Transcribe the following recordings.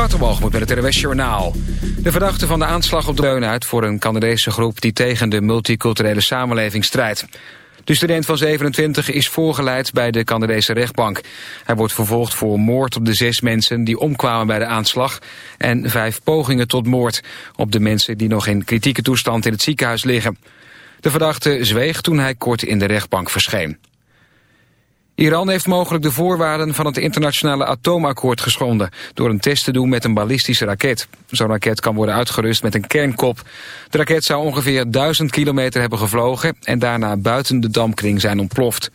Waterbalgemoed met het RWS Journaal. De verdachte van de aanslag op Dreun uit voor een Canadese groep... die tegen de multiculturele samenleving strijdt. De student van 27 is voorgeleid bij de Canadese rechtbank. Hij wordt vervolgd voor moord op de zes mensen die omkwamen bij de aanslag... en vijf pogingen tot moord op de mensen die nog in kritieke toestand in het ziekenhuis liggen. De verdachte zweeg toen hij kort in de rechtbank verscheen. Iran heeft mogelijk de voorwaarden van het internationale atoomakkoord geschonden... door een test te doen met een ballistische raket. Zo'n raket kan worden uitgerust met een kernkop. De raket zou ongeveer 1000 kilometer hebben gevlogen... en daarna buiten de dampkring zijn ontploft.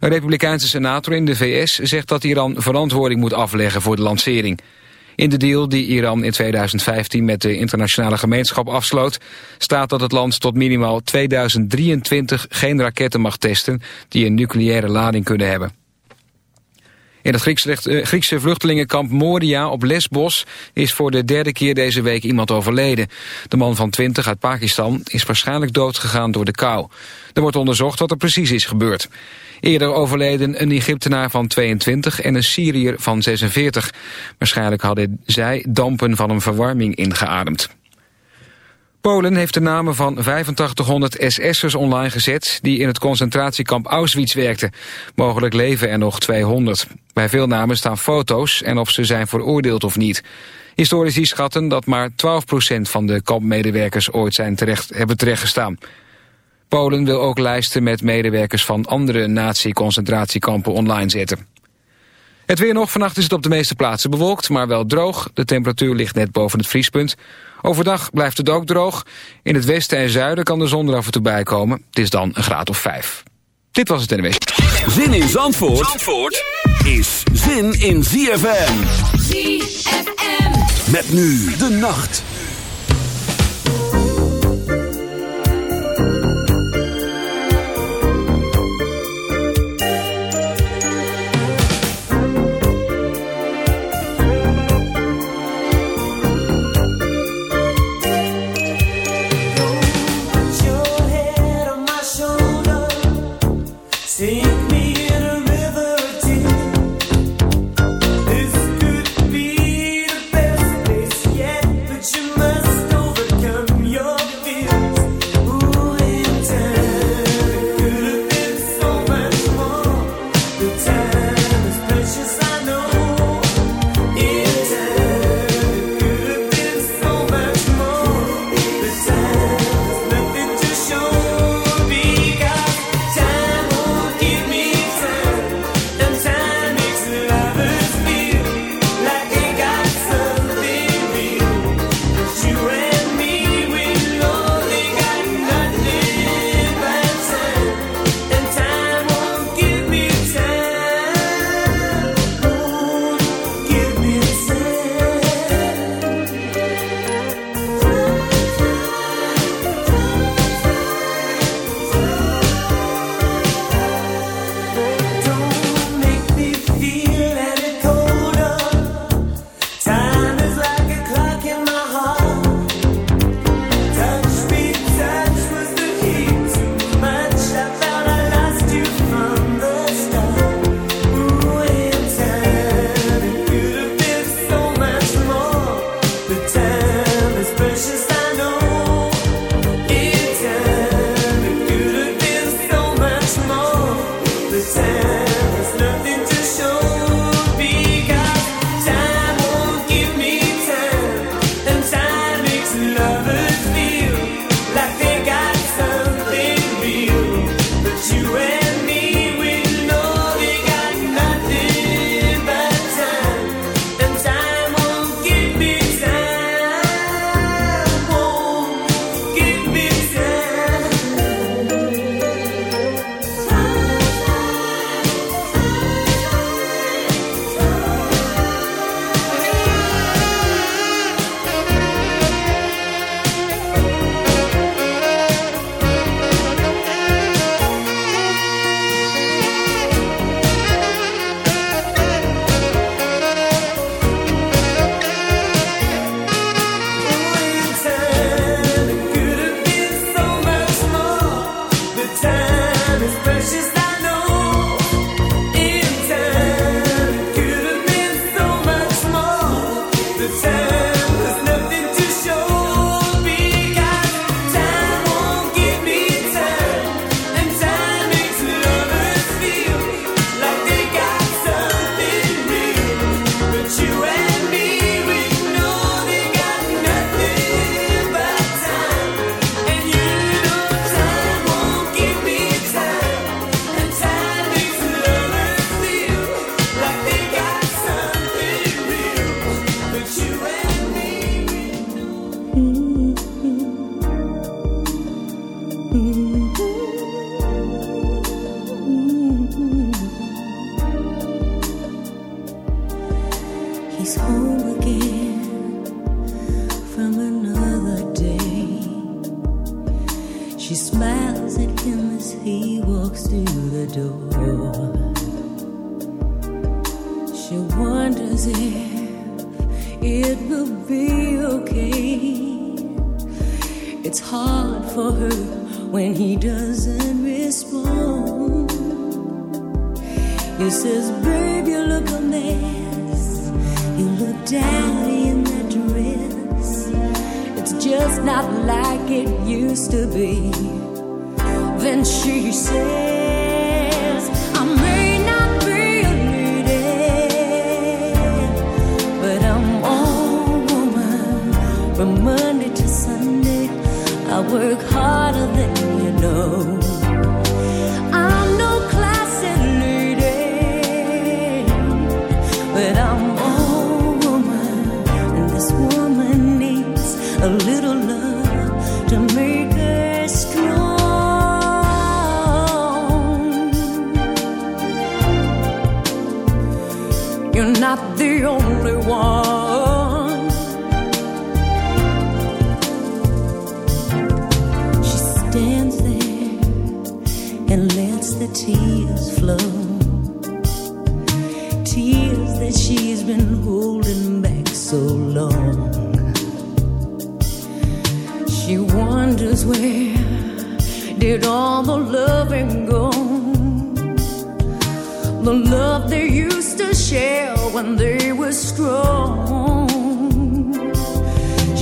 Een republikeinse senator in de VS zegt dat Iran verantwoording moet afleggen voor de lancering. In de deal die Iran in 2015 met de internationale gemeenschap afsloot... staat dat het land tot minimaal 2023 geen raketten mag testen... die een nucleaire lading kunnen hebben. In het eh, Griekse vluchtelingenkamp Moria op Lesbos is voor de derde keer deze week iemand overleden. De man van 20 uit Pakistan is waarschijnlijk doodgegaan door de kou. Er wordt onderzocht wat er precies is gebeurd. Eerder overleden een Egyptenaar van 22 en een Syriër van 46. Waarschijnlijk hadden zij dampen van een verwarming ingeademd. Polen heeft de namen van 8500 SS'ers online gezet... die in het concentratiekamp Auschwitz werkten. Mogelijk leven er nog 200. Bij veel namen staan foto's en of ze zijn veroordeeld of niet. Historici schatten dat maar 12% van de kampmedewerkers ooit zijn terecht, hebben terechtgestaan. Polen wil ook lijsten met medewerkers van andere nazi-concentratiekampen online zetten. Het weer nog, vannacht is het op de meeste plaatsen bewolkt, maar wel droog. De temperatuur ligt net boven het vriespunt. Overdag blijft het ook droog. In het westen en zuiden kan de zon er af en toe bij komen. Het is dan een graad of vijf. Dit was het NWS. Zin in Zandvoort, Zandvoort is zin in ZFM. ZFM. Met nu de nacht. faces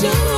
show.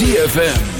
ZFM.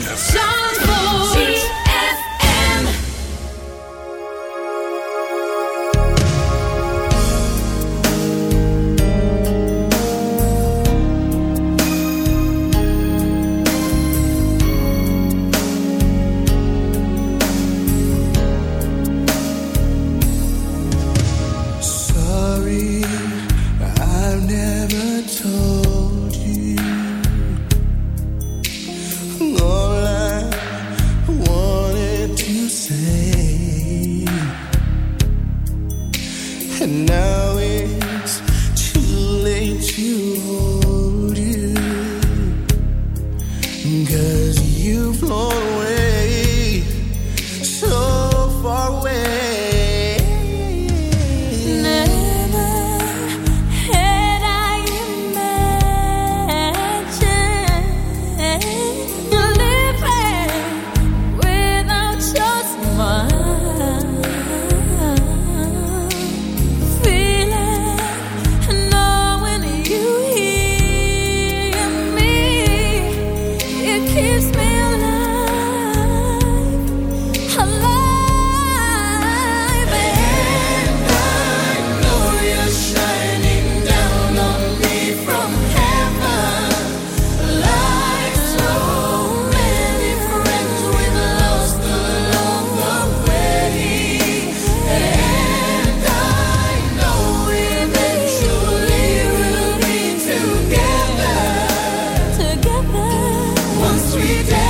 sweet day.